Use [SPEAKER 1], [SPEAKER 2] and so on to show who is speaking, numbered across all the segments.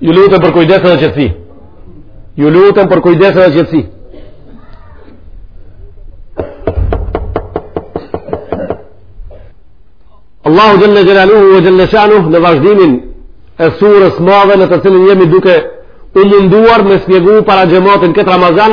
[SPEAKER 1] Ju lutem për kujdes dhe qetësi. Ju lutem për kujdes dhe qetësi. Allahu jalla jalaluhu wa jalla shanuhu në vazhdimin e sures madhe në të cilën jemi duke u munduar me shpjegu para xhamatit këtë Ramazan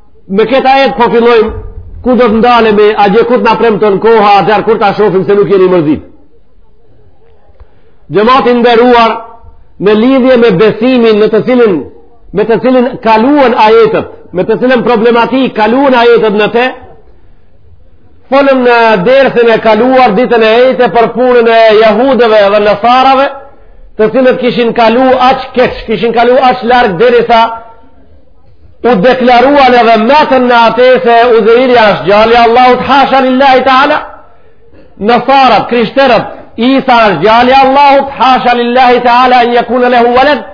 [SPEAKER 1] Me këtë ajet po fillojmë ku do të ndalemi atje ku t'na premton koha atëherë kur ta shofim se nuk jeni mërzit xhemat i nderuar në lidhje me besimin në të cilin me të cilin kaluan ajetet me të cilën problematikë kaluan ajetet në te folëm në dersin e kaluar ditën e ejte për punën e jahudeve dhe nasarave të cilët kishin kalu aq keq kishin kalu aq larg derisa u deklaruan edhe metën në ate se Uzejri ashtë djali Allahut hasha lillahi ta'ala nasarat, krishterët Isa ashtë djali Allahut hasha lillahi ta'ala en jekune lehu veled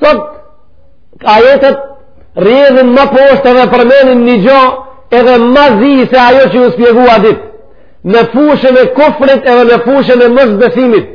[SPEAKER 1] sot ajetet rrjedhin ma poshtë edhe përmenin një gja edhe ma zi se ajo që ju spjegua dit në fushën e kufrit edhe në fushën e mosbesimit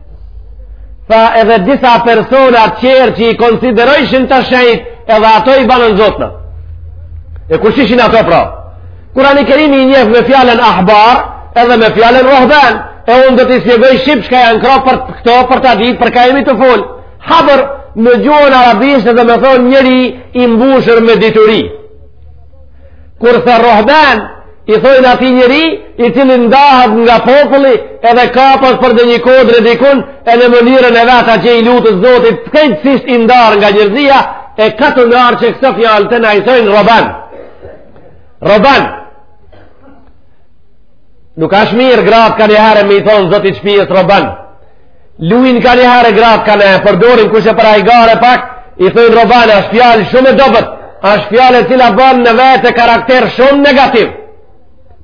[SPEAKER 1] Tha edhe disa persona tjerë që i konsiderojshin të shenjtë edhe ato i banën zotna. E kush ishin ato pra? Kurani Kerimi i njef me fjalën ahbar edhe me fjalën rohban e unë do t'i spjegoj shqip çka janë kra për këto për ta ditë për ka jemi tu fol. Habër në gjuhën arabisht domethënë njeri i mbushur me dituri. Kurse rohban i thojnë atij njeri i cili ndahet nga populli edhe kapet për ndonjë kodër dikun e në mënyrën e vet atje i lutet Zotit krejtësisht i ndarë nga njerëzia e ka të ngjarë që kësaj fjale te na i thojnë roban roban nuk ashtë mirë gratë kanjëherë me i thanë zotit shpijës roban Lujnë kanjëherë gratë ka ne, përdorin kush e për hajgare pak, i thojnë roban, është fjalë shumë e dobet, është fjalë e cila ban në vete karakter shumë negativ.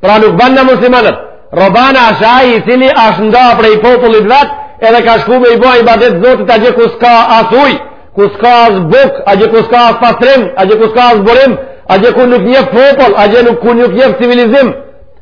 [SPEAKER 1] Pra nuk ban na muslimanët. Roban është ai i cili është nda prej popullit vetë, edhe ka shku me i ba ibadet Zotit atje ku s'ka as ujë, ku s'ka as bukë, atje ku s'ka as pastrim, atje ku s'ka as burim, atje ku nuk njef popull, atje ku nuk njef civilizim,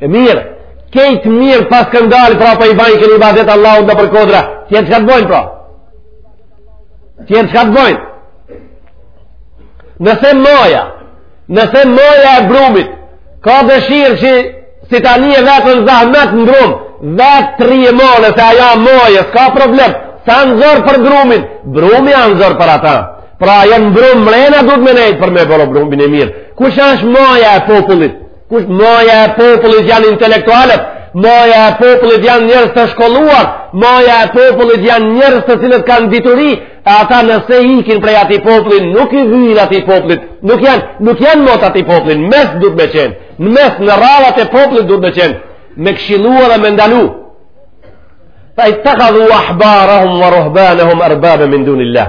[SPEAKER 1] E mirë, krejt mirë pas këndalë, pra pa po i bajkan ibadet Allahut nëpër kodra, tjerët çka të bojnë, pra? Tjerët çka të bojnë? Nëse maja, nëse maja e brumit, ka dëshirë që si tani veten në zahmet në brumë, vetë të rrijë maja, se ajo maja, s'ka problem, s'a në zor për brumin, brumi a në zor për ata, pra ajo në brumë mrena duhet me nejtë për me bërë brumin e mirë, kush është maja e popullit, Kush maja e popullit janë intelektualët, maja e popullit janë njerëz të shkolluar, maja e popullit janë njerëz të cilët kanë dituri, e ata nëse ikin prej atij populli, nuk i vyjn atij populli, nuk janë, nuk janë mo t'atij populli, n'mes duhet me qenë, në mes në radhët e popullit duhet me qenë, me këshillu edhe me ndalu. Tha ittekhadhu ahbarahum wa ruhbanahum arbabe min dunillah.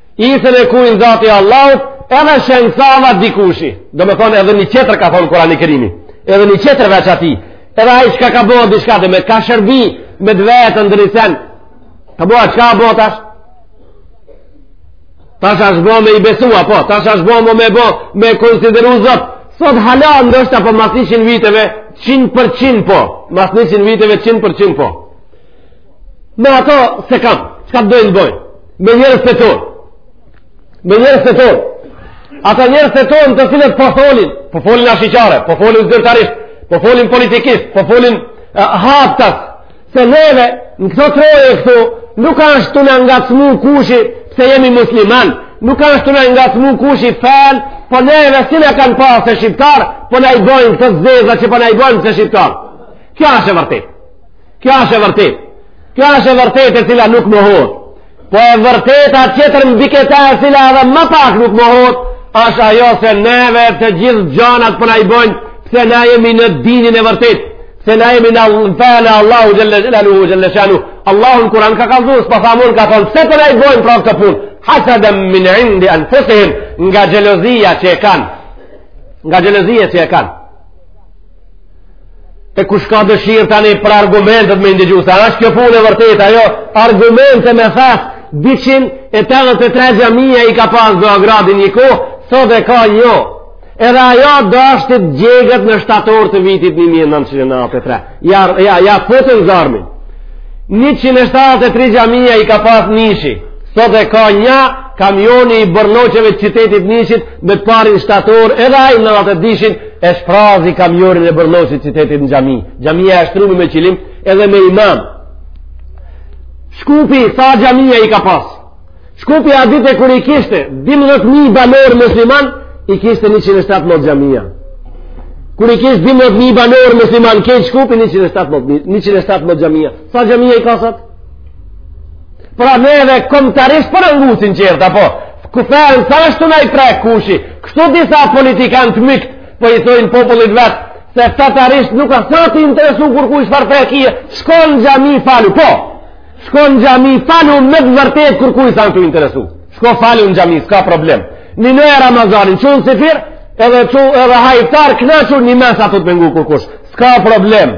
[SPEAKER 1] Isën e kujnë zati Allahut, edhe Shën Sava dikushi. Domethonë edhe një tjetër ka thonë Kurani Kerimi. Edhe një tjetër veç atij. Edhe ai çka ka bërë diçka dhe me ka shërbi me dhe vetën dhe një sen. Ka bërë a çka bërë tash? Tash ashtë bërë me i besu, po. Tash ashtë bërë me me bërë me e konsideru zot. Sot hala ndoshta, po mas 100 viteve, 100 për 100 po. Mas 100 viteve, 100 për 100 po. Me ata s'e kam, çka të dojnë të bojnë. Me njerëz të tonë. Me njerëz të tonë. Ata njerëz të tonë të cilët po folin, po folin ashiqare, po folin zërtarisht, po folin politikisht, po folin uh, haptas, se neve në këto troje këtu, nuk ashtë tu na ngacmu kushi pse jemi musliman, nuk ashtë tu na ngacmu kushi fenë, po neve si na kanë pa se shqiptar, po na i bojnë këto zeza që po na i bojnë se shqiptar. Kjo ashtë e vërtet. Kjo është e vërtet. Kjo është e vërtet e cila nuk mohohet. Po e vërteta tjetër mbi këta e cila edhe më pak nuk mohohet, është ajo se neve të gjithë gjanat po na i bëjnë, pse na jemi në dinin e vërtet, pse na jemi në fenë e Allahut xhelle xhelaluhu, xhelle shanuhu. Allahu në Kuran ka kallzu, s'po thom unë, ka thonë, pse po na i bëjnë pra këtë punë? Hasaden min indi anfusihim nga xhelozia që e kanë. Nga xhelozia që e kanë. E kush ka dëshirë tani për argumentet me i ndigju, se është kjo punë e vërtet a jo, argumente me thes, 283 xhamia i ka pas Beogradi një kohë, sot e ka një. Edhe ajo dashti t'digjet në shtator të vitit 1993. Ja, ja, ja futën zjarmin. 173 xhamia i ka pas Nishi, sot e ka një. Kamioni i bërlloqeve t'qytetit t'Nishit me t'parin shtator, edhe ai në atë dishin, e shprazi kamionin e bërllokit t'qytetit në xhami xhamia e shtrume me qilim edhe me imam Shkupi sa xhamia i ka pas Shkupi a dite kur i kishte 12.000 banor musliman i kishte 117 xhamia kur i kishte 12.000 banor musliman krejt Shkupi 117 117 xhamia sa xhamia i ka sot Pra ne edhe komtarisht po na ngucin qertë, apo? Ku thërën, sa është të nëjë prej kushi? Kështu disa politikanë të myktë, po i thojnë popullit vetë, se fetarisht nuk është të interesu kurkush fare prej teje, shko në xhami falu, po? Shko në xhami falu me të vërtet kurkush s'a fare të interesu. Shko falu në xhami, s'ka problem. Nine Ramazanin, çu në syfyr, edhe, edhe ha iftar, kënaqu një mes pa të pengu kurkush. S'ka problem.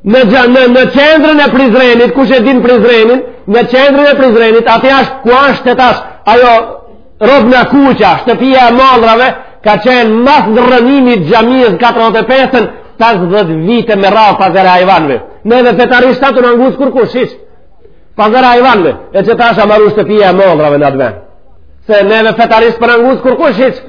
[SPEAKER 1] Në, në, në qendrën e Prizrenit, kush e din Prizrenin, në qendrën e Prizrenit, aty ashtë ku ashtë të tash, ajo robna kuqa, shtëpia e mallrave, ka qenë mas rrënimit xhamisë 45-ën, 50 vite me radhë pazar i hajvanve. Ne edhe fetarisht s'a tu na nguc kurkush hiç. Pazar i hajvanve, e qetash a maru shtëpia e mallrave në at ven. Se neve fetarisht po na nguc kurkush hiç.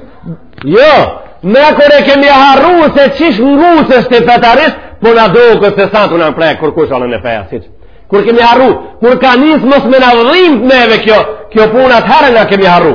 [SPEAKER 1] Jo, ne kur e kemi harru se qysh ngucesh ti fetarisht, po na doket se s'a tu na prekë kurkush anën e fesë hiç. Kur kemi harru, kur ka nisë mos me na dhimt neve kjo, kjo punë atëherë na kemi harru.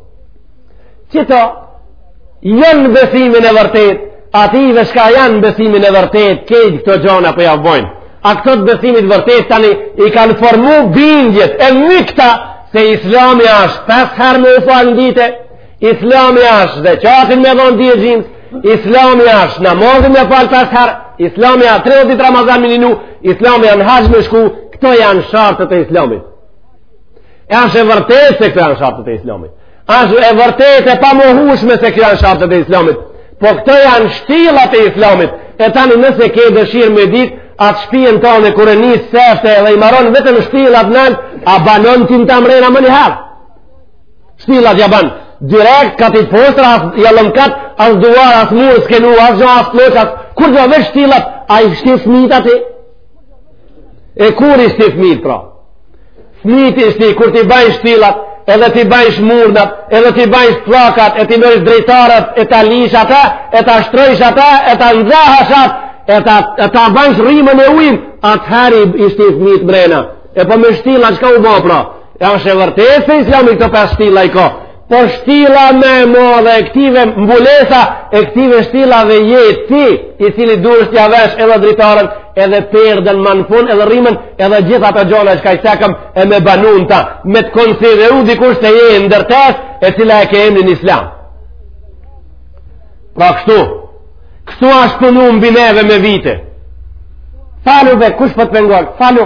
[SPEAKER 1] Qëta, janë në besimin e vërtet, atyve çka janë në besimin e vërtet, krejt këto gjona po jau bojnë. A këta të besimit vërtet tani i kanë formu bindjet e mykta se islami ashtë pes herë me u fal në ditë, islami ashtë zeqatin me dhonë dy e gjymës, islami ashtë namazin me falë pes herë, islami ashtë 30 ditë Ramazan me ninu, islami a në haxh me shku, këto janë shartet e islamit. E është e vërtet se këto janë shartet e islamit. Është e vërtet e pamohushme se këto janë shartet e islamit. Po këto janë shtyllat e islamit. E tani nëse ke dëshirë me ditë, atë shpijen tane kur e nis sefte dhe i maron vetëm shtyllat nalt a banon ti në ta mrena menjëherë. Shtyllat ja banë. Direkt, kati i poshtër, as jallëm katë, as dyer, as murë, s'ke nu, as gjë, as plloçë, as kurgjë veç shtyllat, a i shti fmit aty... E kur i shti fmit, pra? Fmit i shti kur t'i bajsh shtyllat, edhe t'i bajsh murnat, edhe t'i bajsh pllakat, e t'i marojsh dritaret, e ta lysh ata, e ta shtrojsh ata, e ta nxehsh ata, e ta ta bajsh rrymën e ujnë, atëher i shti fmit mrena. E po me shtylla, çka u bo, pra? E është e vërtet se islami këto pes shtylla i ka. Por shtylla ma e madhe e këtyve mbulesa e këtyve shtyllave je ti i cili duhesh t'ja vesh edhe dritaren edhe perden ma në fun edhe rrymën edhe gjitha ato gjona që ka i sekëm e me banu n'ta me të konsideru dikush se je ndërtesë e cila e ke emnin islam. Pra kështu, kështu ashtë punu mbi neve me vite. Falu be, kush po po të pengon? Falu.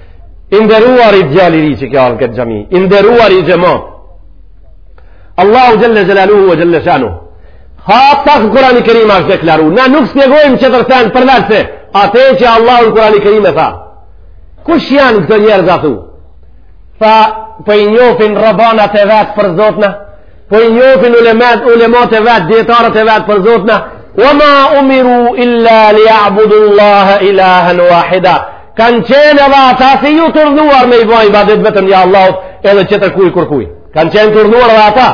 [SPEAKER 1] I nderuari djalë i ri që ka në këtë xhami, i nderuari xhemat. Allahu xhelle xhelaluhu ve xhelle shanuhu, haptas në Kurani Kerim asht deklaru. Na nuk shpjegojmë tjetër send përveçse atë që Allahu në Kurani Kerim e tha. Kush janë këto njerëz a thu? Tha po i njofin ruhbanat e vet për zotna. po i njofin ulemat, ulemat e vet, dijetarët e vet për zotna, wa ma umiru illa li a'budu Allah ilahen wahida, kanë qenë edhe ata si ju t'urdhnuar me i ba ibadet vetëm një Allahut edhe tjetërkuj kurkuj, kanë qenë t'urdhnuar edhe ata,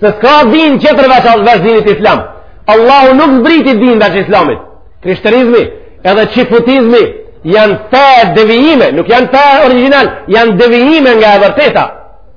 [SPEAKER 1] se s'ka din tjetër veç dinit islam, Allahu nuk zbriti din veç islamit, krishterizmi, edhe çifutizmi, janë fe devijime, nuk janë fe origjinal, janë devijime nga e vërteta,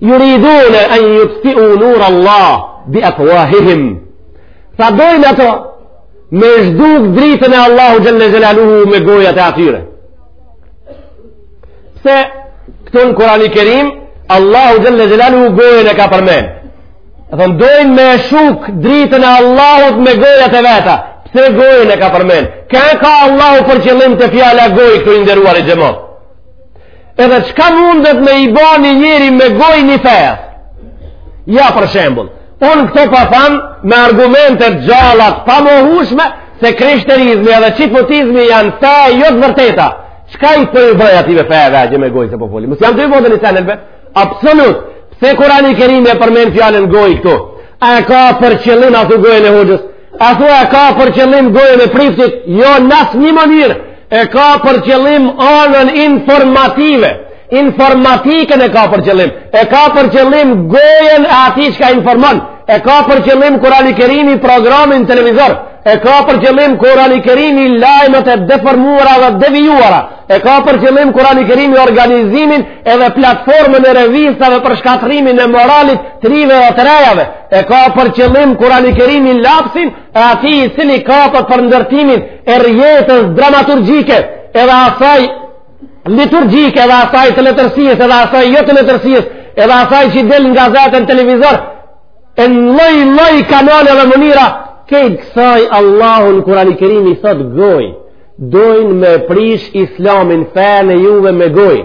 [SPEAKER 1] Yuriduna an yutfi'u nur Allah bi afwahihim. Tha dojnë ato me zhduk dritën e Allahu xhalla xhelaluhu me gojat e atyre. Pse këtu në Kur'ani Kerim Allahu xhalla xhelaluhu gojën e ka përmend. Thon dojnë me shuk dritën e Allahut me gojat e veta. Pse gojën e ka përmend? Çka ka Allahu për qëllim te fjala gojë këtu i nderuari xhemat. Edhe çka mundet me i ba një njeri me gojë një feje? Ja për shembul, unë këtu po tham me argumente të gjalla, të pamohueshme se krishterizmi edhe çifutizmi janë fe jo të vërteta. Çka i për i bëj ati me fejë dhe gjë me goj se po foli? Mësë jam të i vodën i senelbe? Absolut, pse kurani kerim e përmend fjalën gojë këtu? A ka për qëllim a thu gojën e hoxhës? A thua e ka për qëllim gojën e priftit? Jo, n'asnjë mënyrë. E ka për qëllim anën informative. Informatikën e ka për qëllim. E ka për qëllim gojën e atij që ka informon. E ka për qëllim kurani kerimi programin televizor. E ka për qëllim kurani kerimi lajmet e deformuara dhe devijuara. E ka për qëllim kurani kerimi organizimin edhe platformën e revistave për shkatërrimin e moralit të rinjve dhe të rejave. e ka për qëllim kurani kerimi lapsin e atij i cili kapet për ndërtimin e rrjetës dramaturgjike edhe asaj liturgjike edhe asaj të letërsies edhe asaj jo të letërsies edhe asaj që i del n'gazetë, në televizor e në lloj-lloj kanale dhe mënyra, krejt kësaj Allahu n'kurani kerim i thotë gojë, dojnë me prish islamin fenë e juve me gojë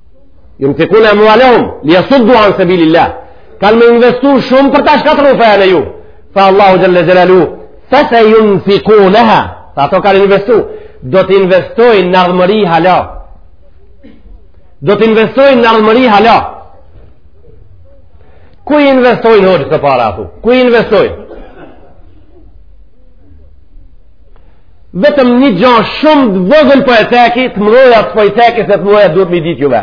[SPEAKER 1] Junfikune emvalehum li jasuddu an sebilil-lah. Kanë me investu shumë për ta shkatrru fejan e ju. Tha Allahu xhelle xhelaluhu, fe sejunfikuneha, tha ato kanë investu, do të investojnë në ardhmëri hala. Do të investojnë në ardhmëri hala. Ku i investojnë hoxhë këto para, a thu? Ku i investojnë? vetëm një gjo shumë të vogël po e ceki, të mëdhaja s'po e ceki, se të mëdhajat duhet m'i ditë juve.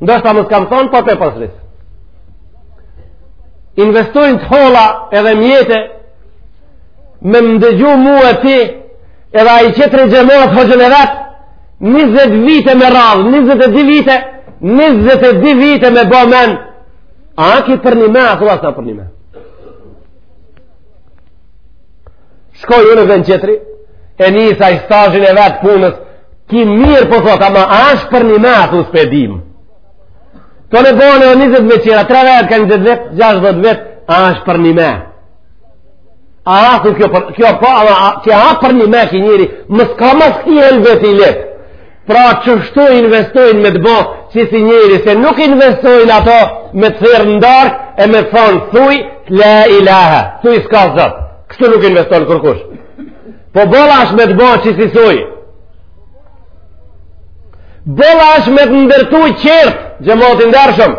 [SPEAKER 1] Ndoshta më kam thonë, po po e përsëris. Investojnë të holla edhe mjete, me m'dëgju mu e ty, edhe ai tjetri xhemat hoxhën e vet, 20 vite me radhë, 22 vite, 22 vite me bo men, a ki përnime, a thu se përnime. shkoj unë në ven tjetër e nisa stazhin e vet punës ki mirë po thot ama ashtë përnime a thu se pe di tona bojnë njëzet vetë qera tre herë ka njëzet vetë gjashtëdhetë vetë ashtë përnime a thu a ashtë kjo, për, kjo po ama a, kjo a përnime ki njeri mësë ka mësë ki helvetë i letë Pra qështu investojnë me të bo qisi njeri, se nuk investojnë ato me të therrë ndarë e me të thonë thuj, la ilaha, thuj s'ka zot, kështu nuk investojnë kurkush. Po bela është me të bo qisi soj, bela është me të ndërtu i qertë, xhemat i ndershëm,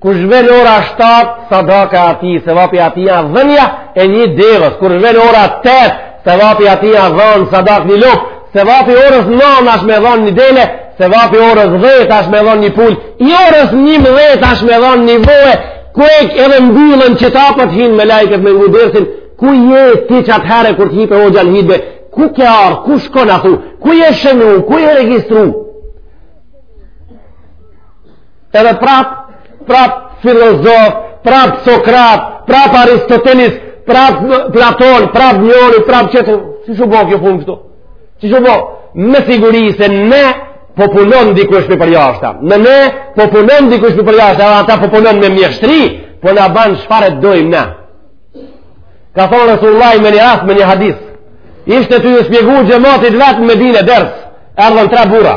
[SPEAKER 1] Kush vjen ora 7, sadaka e atij, sevapi atij a dhënia e një deves. Kush vjen ora 8, sevapi atij a dhënë sadak një lopë. Sevapi orës 9, ashtë me dhënë një dele. Sevapi orës 10, ashtë me dhënë një pulë. I orës 11, ashtë me dhënë një voe. Ku edhe mbyllen qitapet, hinë melaqet me ngu dersin. Ku je ti qatëhere kur të hipe hoxha n'hutbe? Ku ke ardh? Ku shkon a thu? Ku je shenu? Ku je regjistru? Edhe prap, prap filozof, prap Sokrat, prap Aristotelis, prap Platon, prap njoni, prap tjetri. Si u bo kjo punë këtu? Si u bo? Me siguri se ne po na punon dikush prej përjashta. Në ne po punon dikush prej përjashta, dhe ata po punon me mjeshtri, po na banë çfarë të dojmë ne. Ka thonë Resulullahi me një rast, me një hadith. Ishte tuj ju spjegu xhematit vet në Medine, ders, erdhën tre burra.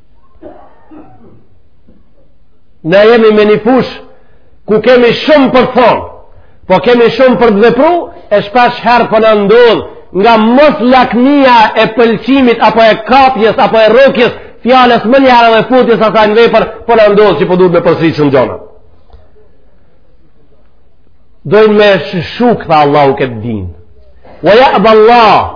[SPEAKER 1] Na jemi me një fush ku kemi shumë për të thonë, po kemi shumë për të vepru, e shpesh herë po na ndodh, nga moslakmia e pëlqimit, apo e kapjes, apo e rrokjes fjalës menjëherë dhe futjes asaj në vepër, po na ndodh që po duhet me përsërit shumë gjona. Dojnë me shu, tha Allahu këtë din. Wa ja Allah,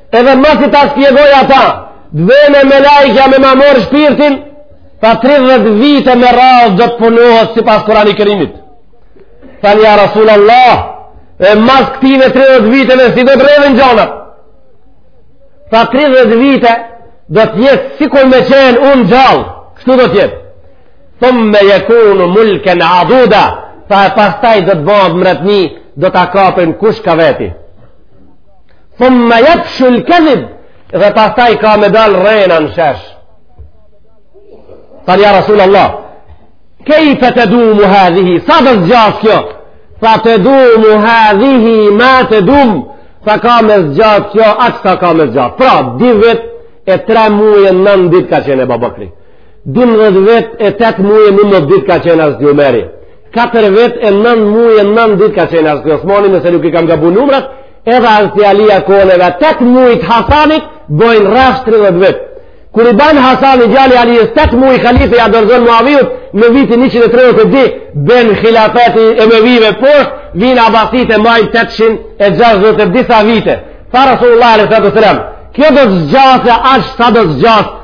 [SPEAKER 1] edhe masi ta spjegoj ata, dhe vjen melaqja me ma marrë shpirtin, tha 30 vite me radhë do të punohet sipas Kurani Kerimit. Thanë ja Rasul Allah, e mas këtive 30 viteve si do të rrjedhin gjonat. Tha 30 vite do të jetë sikur me qenë unë gjallë, kështu do të jetë. Thumme jekunu mulken aduda, tha e pastaj do të bahet mretni, do ta kapin kush kah veti. Thumme jefshul kedhib, dhe pas taj ka me dalë rrena në shesh. Thanë ja Rasul Allah, kem tedumu hadhihi, sa të zgjatë kjo? Tha tedumu hadhihi, ma tedumu, sa ka me zgjatë kjo, atë sa ka me zgjatë. Pra, dy vjet e tre muj e nanë ditë ka qenë Ebu Bekri. Dymbëdhjetë vjet e tetë muj e nanë ditë ka qenë hazreti Omeri. Katër vjet e nanë muj e nanë ditë ka qenë hazreti Osmani. Nëse nuk i kam gabu numrat, Edhe hazreti Alia kon edhe tetë mujt e Hasanit, bojnë rrafsh 30 vjet. Kur i ban Hasani djali i Alijës, tetë muj halife ia dorëzon Muavijut, në vitin 132, bjen hilafeti emevive poshtë, vijnë abasitët e majnë 860 e disa vite. Tha Rasulullah a.s. Kjo do të zgjasë, aq sa do të zgjasë,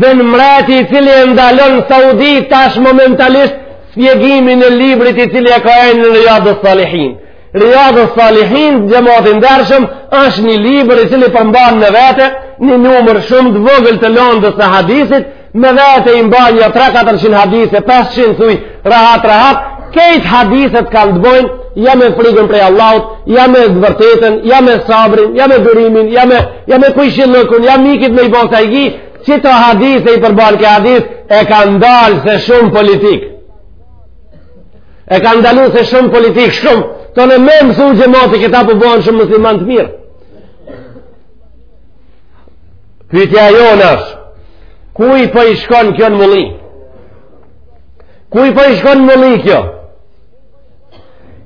[SPEAKER 1] Dhe një mbret i cili e ndalon në Saudi tash momentalisht shpjegimin e librit i cili e ka emnin Rijadus Salihin. Rijadus Salihin, xhemat i ndershëm, është një libër i cili përmban në vete një numër shumë të vogël të lëndës së hadithit, në vete i mban nja 3-400 hadithe, 500 thuj, Rahat, rahat, krejt hadithet kanë të bojnë, ja me frikën prej Allahut, ja me të vërtetën, ja me sabrin, ja me durimin, ja me, ja me kojshillëkun, ja mikit me i bo sajgi, qito hadithe i përmban ky hadith, e kanë ndalë se shumë politik. E kanë ndalu se shumë politik, shumë, tu e mësu xhemati këta po bohen shumë muslimanë të mirë. Pyetja jonë është, kujt po i shkon kjo në mulli? Kujt po i shkon në mulli kjo?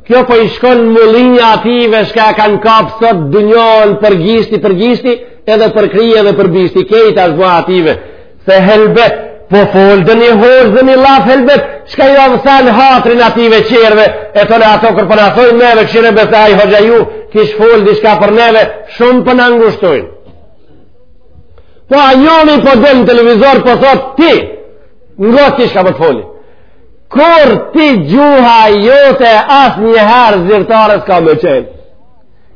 [SPEAKER 1] Kjo po i shkon në mulli atyve çka e kanë kapë sot dynjanë për gishti, për gishti, edhe për krye edhe për bishti. Krejt është bo e atyve. Se helbet, po fol edhe një hoxhë edhe një llaf helbet, çka jau than hatrin atyve tjerëve, e tanë ata kur po na thojnë neve, kqyre be se ai hoxha juj, kish folë diçka për neve, shumë po na ngushtojnë. Po ai njoni po del në televizor, po thot ti, Ngo ti çka po të foli? Kur ti gjuha jote asnjëherë zyrtare s'ka me qenë?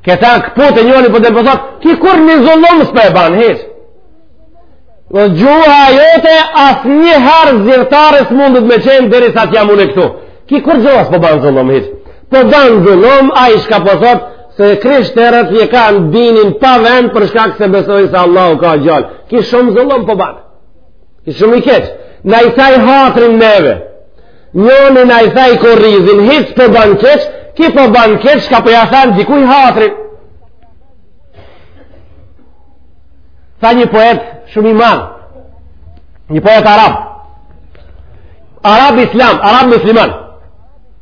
[SPEAKER 1] Këta këput e njëri po të thot, po ky kurrnjë zullum s'po e ban, hiç? Dhe gjuha jote asnjëherë zyrtare s'mundet me qenë derisa t'jam unë këtu. Ky kurrgja s'po ban zullum, hiç? Po ban zullum, ai çka po thot, se krishterët e kanë dinin pa vend për shkak se besojnë se Allahu ka djalë. Ky shumë zullum po ban. Shumë i keq. Na i thaj hatrin neve. Njoni na i thaj kurrizin, hiç s'po bën keq, ky po bën keq ka po ja than dikujt hatrin. Tha një poet shumë i madh. Një poet arab. Arab islam, arab musliman.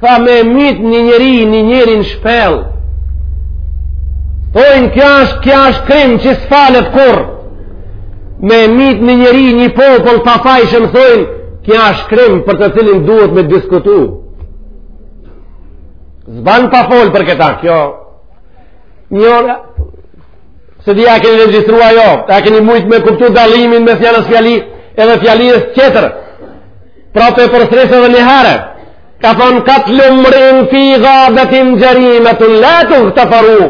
[SPEAKER 1] Tha me mytë një njeri, një njeri në shpellë. Thojnë kja është, kja është krim që s'falet kurrë. Me mytë një njeri, një popull të pafajshëm, thojnë kja është krim për të cilin duhet me diskutu. S'ban pa folë për këta, kjo. Një orë, s'e di a e keni regjistru a jo, a keni mujtë me kuptu dallimin mes njanës fjali edhe fjalisë tjetër. Prapë po e përsëris edhe një herë, ka thonë katlu mriin fi gabetin xherimetun la tugteferu,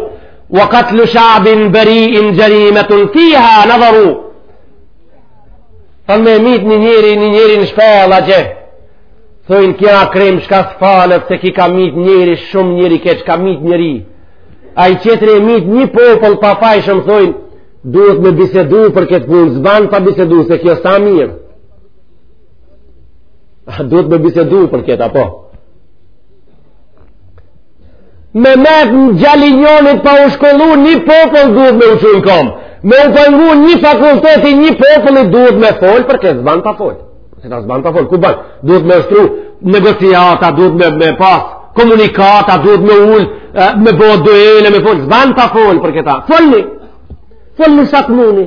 [SPEAKER 1] ve katlu shabin beriin xherimetun fiha nedharu. Thonë me mitë një njeri, një njeri në shpellë atje. Thonë kja krim shka s'falet, se ki ka mitë njeri, shumë njeri i keq, ka mitë njeri. Ai qetri e mitë një popull pafajshëm, thonë, duhet me bisedu për këtë punë, s'ban pa bisedu, se kjo s'a mirë. Duhet me bisedu për këtë, apo? Me metë në gjallinjonit pa u shkollu një popull duhet me u çu n'kom. Me u pengu një fakultet i një populli duhet me folë për këtë, s'ban pa folë. Se ta s'ban pa folë, ku ban? Duhet me shtru negociata, duhet me, me pas komunikata, duhet me u ulë, me bo duele, me folë. S'ban pa folë për këta. Folni. Folni sa të muni.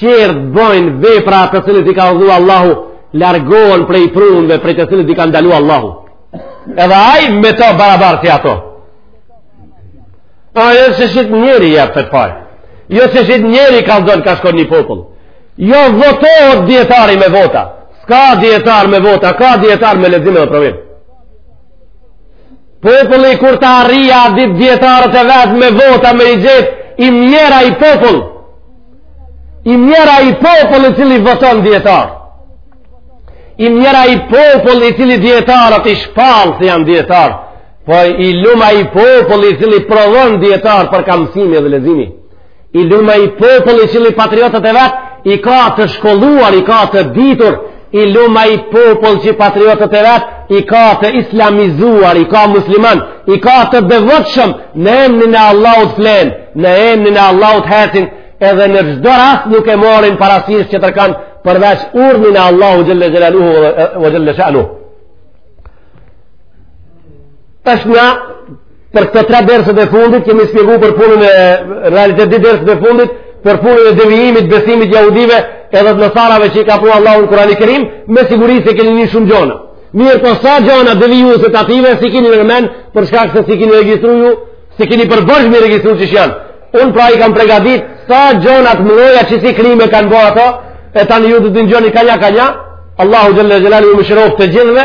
[SPEAKER 1] qërë të bëjnë vepra të cilët i ka urdhnu Allahu, largohen prej punëve prej të cilët i ka ndalu Allahu. Edhe ai me to barabar si ato. A jo që shqit njeri e për parë. Jo që shqit njeri kallxon ka shkon një popull. Jo votohet dijetari me vota. S'ka dijetar me vota, ka dijetar me lexime dhe provim. Populli kur ta arrijë atë ditë dijetarët e vet me vota me i zgjedhë, i mjerë ai popull, i mjerë ai popull i cili voton dijetarë, i mjerë ai popull i cili dijetarët i shpall se janë dijetarë, po i lum ai popull i cili provon dijetarë për ka mësimi dhe leximi. I lum ai popull i cili patriotët e vet, i ka të shkolluar, i ka të ditur, i lum ai popull që patriotët e vet, i ka të islamizuar, i ka musliman, i ka të devotshëm, në emnin e Allahut flenë, në emnin e Allahut hecin, edhe në çdo rast nuk e marrin parasysh qetërkan përveç urdhnin e Allahut xhel-le xhelaluhu ve xhel-le shanuhu. është nga Për këto tre derset e fundit kemi spjegu për punën e realitet dy derset e fundit për punën e devijimit besimit jahudive edhe të nësarave që i ka prua Allahu n'Kurani Kerim me siguri se keni ni shumë gjona. Mirëpo sa gjona devijuese t'atyne s'i keni në men për shkak se s'i keni regjistru ju s'i keni përbësh me regjistru që shjanë. Unë pra i kam pregatit sa gjona të mëdhoja që si krime kanë bo ato e tani ju të të një gjoni ka një ka një Allahu Xhelle Xhelle ju mëshiroftë të gjithve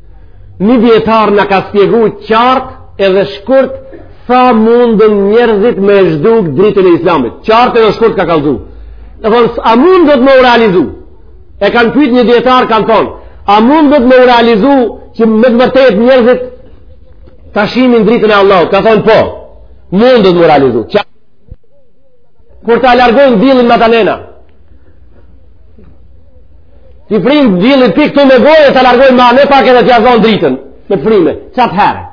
[SPEAKER 1] Një dijetar na ka spjegu qartë edhe shkurt sa mundën njerëzit me zhduk dritën e islamit. Qartë edhe shkurt ka kallzu. E thonë, a mundët me u realizu? E kanë pyt një dijetar kanë thonë, a mundet me u realizu që me të vërtetë njerëzit ta shimin dritën e Allahut? Ka thonë po, mundet me u realizu. Qartë. kur ta largojnë dillin me thanë na t'i frim dillit pik ktu me gojë e ta largojnë m'anë pak edhe t'ja zonë dritën me të frime, qat herë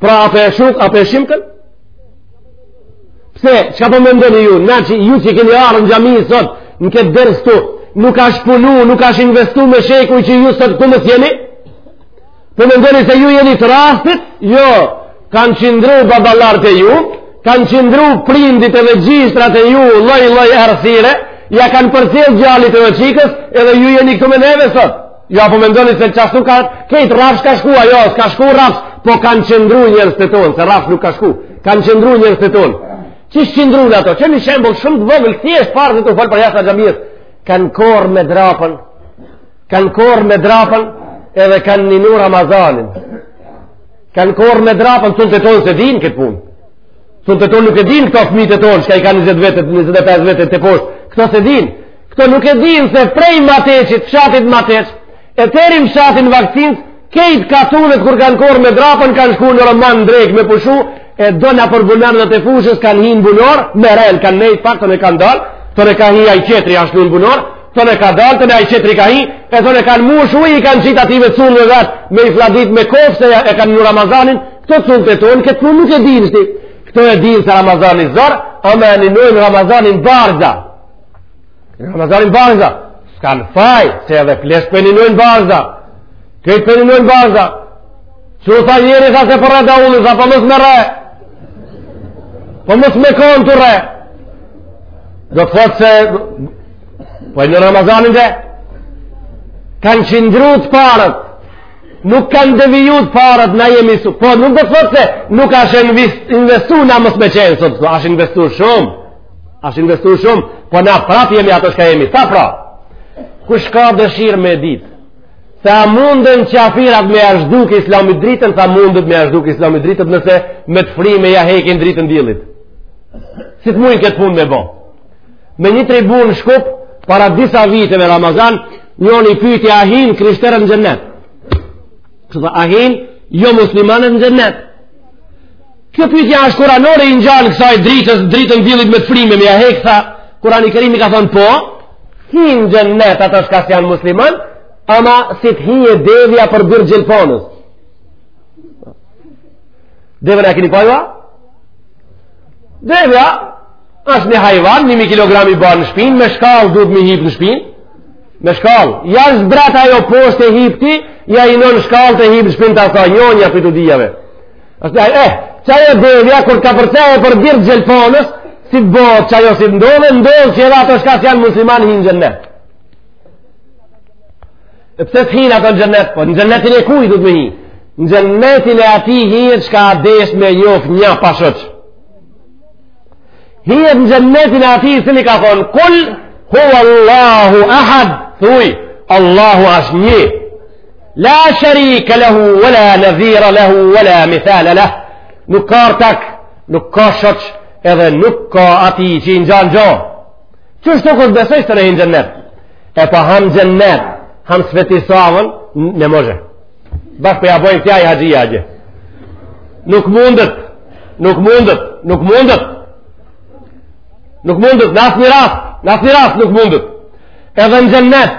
[SPEAKER 1] pra a po e shuk, a po e shim kën pse, çka po mendoni ju na që ju që keni ardh në xhami sot në këtë ders ktu nuk ashtë punu, nuk ashtë investu me shekuj që ju sot ktu mos jeni Për po mendoni se ju jeni të rastit? Jo, kanë qindru baballart e ju, kanë qindru prindit edhe gjyshrat e ju, lloj, lloj, arsyeje, ia kanë përcjell gjalit edhe çikës, edhe ju jeni ktu me neve sot. Ja, jo, po mendoni se qastu ka, krejt rrafsh ka shku, a jo, s'ka shku rrafsh, po kanë qindru njerëztë tonë, se rrafsh nuk ka shku, kanë qindru njerëztë tonë. Qysh qindrun ato, qe një shembull shumë të vogël, thjesht para se të fol për jashta xhamiës, kanë korrë me drapën, Kanë korrë me drapën edhe kanë ninu Ramazanin. Kanë korrë me drapën, çuntë tonë s'e dinë këtë punë. Çuntë tonë nuk e dinë këto fëmijët e tonë, çka i kan 20 vjet e, 25 vjet e te poshtë. Këto s'e dinë. Këto nuk e dinë se prej Mateçit, fshatit Mateç, e deri n'fshatin Vaksincë, Krejt katunet kur kanë korrë me drapën kanë shku në rëman në drekë me pushu e do në përbunan dhe të fushës kanë hi në bunor me rel kanë nejtë pak tani kanë dalë tani ka hi ai qetri a shku në bunor tani ka dalë tani ai qetri ka hi e tani kanë mush uj kanë qitë ative cunë në vetë me i fladit me kofë se e kanë ninu Ramazanin këto çuntë tonë këtë nuk e dinë shti këto e dinë se Ramazanin zor ama e ninojnë Ramazanin barza Në Ramazani barza, s'kan faj, se edhe flesh p'e ninojnë barza. Krejt p'e ninojnë barza. Qu tha njeri tha se po rreh daulli, tha për po mos me rre. Për po mos me konë tu rre. Do të thotë se, për po ninu Ramazanin dhe, kanë qindru të parët, nuk kanë deviju të parët na jemi su, po nuk do të thotë se nuk ashtë investu na mos me qenë, sot, ashtë investu shumë. Ashtë investu shumë, po na prap jemi ato shka jemi. Tha pra, kush ka dëshirë me ditë? Tha munden qafirat me ja zhduk islamit dritën, tha munden me ja zhduk islamit dritën, nëse me të frime ja hekin dritën diellit. Si të mujnë këtë punë me bo? Me një tribun në Shkup, para disa viteve Ramazan, njoni pyti a hin krishterët në xhennet. Tha a hin jomuslimanët në xhennet. Kjo pyetja është kuranore i ngjan kësaj dritës, dritën diellit me frime me ja hek tha, Kurani Kerimi ka thënë po, hin xhennet ata që s'janë musliman, ama si të hije devja për bir gjilponës. Deven e keni pa ju? Devja është një hajvan, një mi kilogram i bar në shpinë, me shkallë duhet me hip në shpinë, me shkallë. Ja zbret ajo poshtë e hip ti, ja i vnon shkallë të hip në shpinë të asaj, njonja prej të dyjave. Është dhe, eh, qajo devja kur të kapërceje për birë gjilponës, si të bohet qajo si të ndodhe, ndodh që edhe ato shka s'janë musliman hinë xhennet. E pse të hinë ato në xhennet, po në xhennetin e kujt do me hi. Në xhennetin e atij hin çka a desh me njof një pa shoq. Hin në xhennetin e atij i cili ka thonë, kull hu Allahu ahad, thuj, Allahu ashtë një, La sharika lahu wala nadhira lahu wala mithal lah. Nuk ka ortak, nuk ka shoq, edhe nuk ka ati që i ngjan gjo. Qështu kur beson atëherë hin xhennet. E po ham xhennet, ham Sveti Savën ne mozhe. Bash po ja bëjmë tja i haxhi haxhi. Nuk mundet, nuk mundet, nuk mundet. Nuk mundet, në asnjë rast, në asnjë rast nuk mundet. Edhe në xhennet,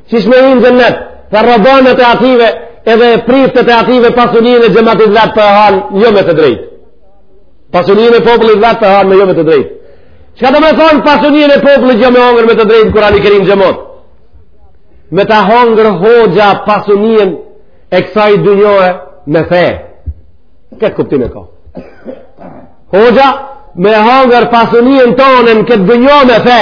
[SPEAKER 1] Qysh me hi në xhennet, tha ruhbanët e ative, edhe priftët e ative pasunin e xhematit vet po e hanë jo me të drejtë. Pasunin e popullit vet po e hanë jo me të drejtë. Çka do me thonë pasunin e popullit jo me hongër me të drejtë, Kurani Kerim që thot? Me ta hongër hoxha pasunin e kësaj dynjoje me fe. Këtë kuptim e ka. Hoxha, me hangër pasunien tonë në këtë dynjo me fe.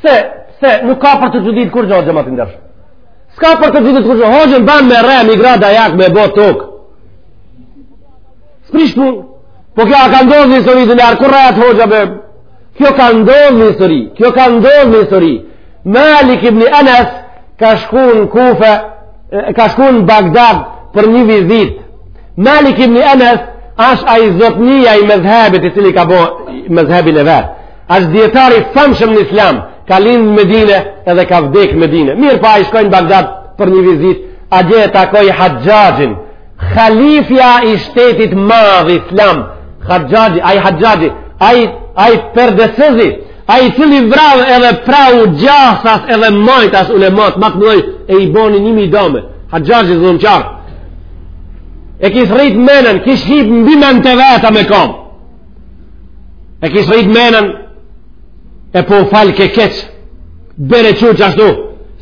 [SPEAKER 1] Pse, pse, nuk ka për t'u çudit kur hoxha xhematin dërsh. S'ka për t'u çudit kur hoxha ban me re, mi grada jak me bo tokë. S'prish pun, po kjo a ka ndodhë në histori dhe lërë, kur rajat hoxha be? Kjo ka ndodhë në histori, kjo ka ndodhë në histori. Malik ibn Anas ka shku në Kufe, ka shku në Bagdad për një vizit. Malik ibn Anas është ai zotnija i mezhebit i cili ka bo mezhebin e vet. Ashtë dijetar i famshëm në islam, ka lindë n'Medine edhe ka vdekë n'Medine. Mirëpo, ai shkoi n'Bagdad për një vizitë, atje e takoi Haxhaxhin, halifja i shtetit madh islam, Haxhaxhi, ai Haxhaxhi, ai, ai perdesëzi, ai i cili vrau edhe preu djathtas edhe majtas ulematë ma të mëdhoj e i boni nji mijë dame, Haxhaxhi zullumqar, e kish rritë menën, kish hipë mbi men të veta me kamë, e kish rritë menën e po falke keq bere qurë qashtu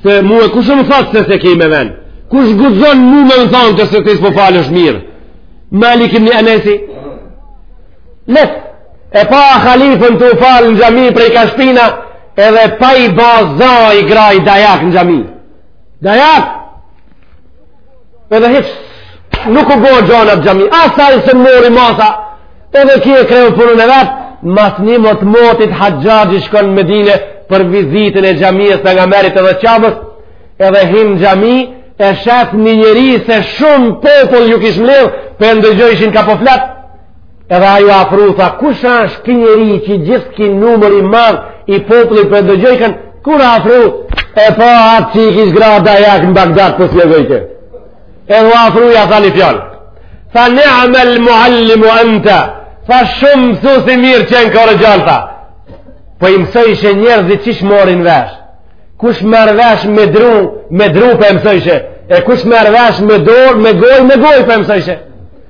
[SPEAKER 1] se mue kush më thotë se s'e ki me vend kush guxon mu me m'thonë se ti s'po falesh mirë Malik ibni Enesi let e pa halifën tu u falë në xhami prej kah shpina edhe pa i ba za i grahi dajak në xhami dajak Edhe hiç nuk u bo gjo n'atë xhami. As ai s'mori masa. Edhe ki e kreu punën e vet. Mas një motmotit Haxhaxhi shkon në Medinë për vizitën e xhamisë Pejgamerit edhe Qabes. Edhe hin xhami e sheh një njeri se shumë popull ju kish mledh po e ndëgjojshin ka po flet. Edhe ai u afru, tha, kush është ki njeri që gjithë ki numër i madh i popullit po e dëgjojkan, kur u afru, e pa atë që i kish gra dajak në Bagdad po shpjegojke. Edhe u afru, ja tha një fjalë. Tha, ni'mel muallimu anta, tha shumë mësus i mirë qenke ore djalë, tha. Po i mësojshe njerëzit qysh marrin vesh. Kush merr vesh me dru, me dru po e mësojshe. E kush merr vesh me dorë, me gojë, me gojë po e mësojshe.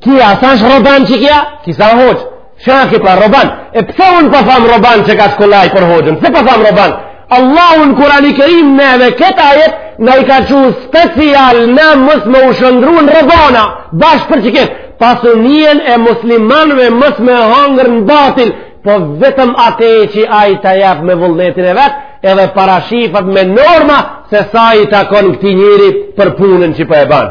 [SPEAKER 1] Ki a, sa është ruhban qeki, a? Ki s'a hoxhë. A ki pa ruhban? E pse unë po tham ruhban qeksi lloj për hoxhën? Pse po tham ruhban? Allahu n'Kurani Kerim neve këtë ajet na i ka çu special na mos me u shëndrru në ruhbana bash për qekët pasunien e muslimanve mos me hangër në batil po vetëm ate që ai ta jap me vullnetin e vet edhe parashifet me norma se sa i takon këtij njeri për punën që po e ban.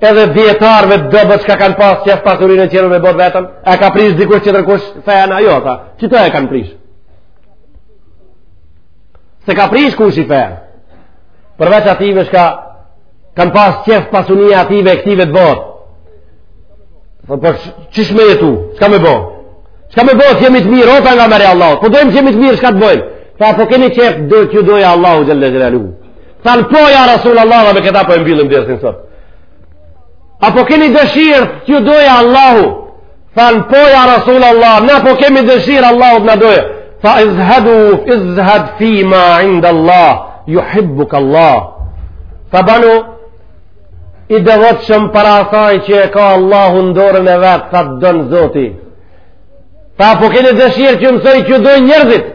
[SPEAKER 1] edhe dijetarve të dobët çka kanë pas qejf pasurin e qenë me botë vetëm, a e ka prish dikush tjetërkush fejën, a jo, tha, qeta e kanë prish. S'e ka prish kushi fejën. Përveç atyve çka kanë pas qejf pasurin ative e këtive të botë. Tha po, qysh me jetu, çka me bo? Çka me bo që jemi të mirë, o Pejgamer i Allahut, po dojmë që jemi të mirë, çka të bojmë? Tha, po keni qef, do, që dojë Allahu xhel-le xhela Thanë po ja Rasul Allah dhe me këta po e mbyllim dersin sot. Apo keni dëshirë që t'ju dojë Allahu? Thanë po ja Rasul Allah, na po kemi dëshirë Allahu të na dojë. Tha izhadu, izhad fima inda Allah, juhibbuka Allah. Tha banu i devotshëm para asaj që e ka Allahu n'dorën e vet, tha të don Zoti. Tha apo keni dëshirë që t'ju mësoj që t'ju dojnë njerëzit?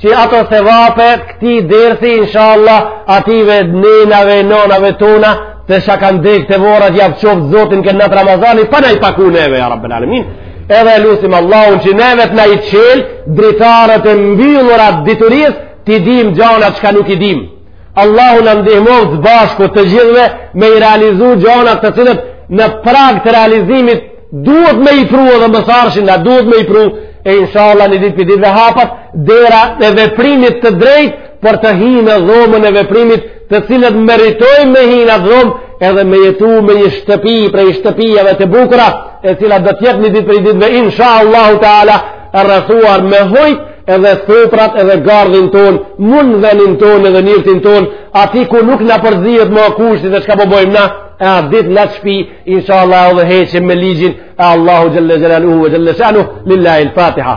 [SPEAKER 1] që ato sevape këtij dersi inshallah atyne nanave, nanave tona te s'ka kan dek te vorrat jav çoftë Zoti n'këtë natë Ramazani pa na i pakue neve ja Rabbel Alemin edhe lusim Allahun që neve të na i çel dritaret e mbyllura të diturisë t'i dimë gjanat çka nuk i dimë Allahu na ndihmoftë së bashku të gjithëve me i realizu gjanat të cilat në prag të realizimit duhet me i pru edhe mësarshin, na duhet me i pru e inshallah një ditë prej ditëve hapet dera e veprimit të drejtë për të hi në dhomën e veprimit të cilët meritojnë me hi n'at dhomë edhe me jetu me një shtëpi prej shtëpiave të bukura e cila do të jetë një ditë prej ditëve inshallahu ta'ala rrethuar me hojt edhe thuprat edhe gardhin tonë, mund venin tonë edhe njerëzit tonë, aty ku nuk na përzihet ma askush të dijë çka po bojmë na, e atë ditë n'atë shpi, insha Allah udhëheqim me ligjin e Allahut xhelle xhelaluhu, xhelle shanuhu, lillahi l-Fatiha.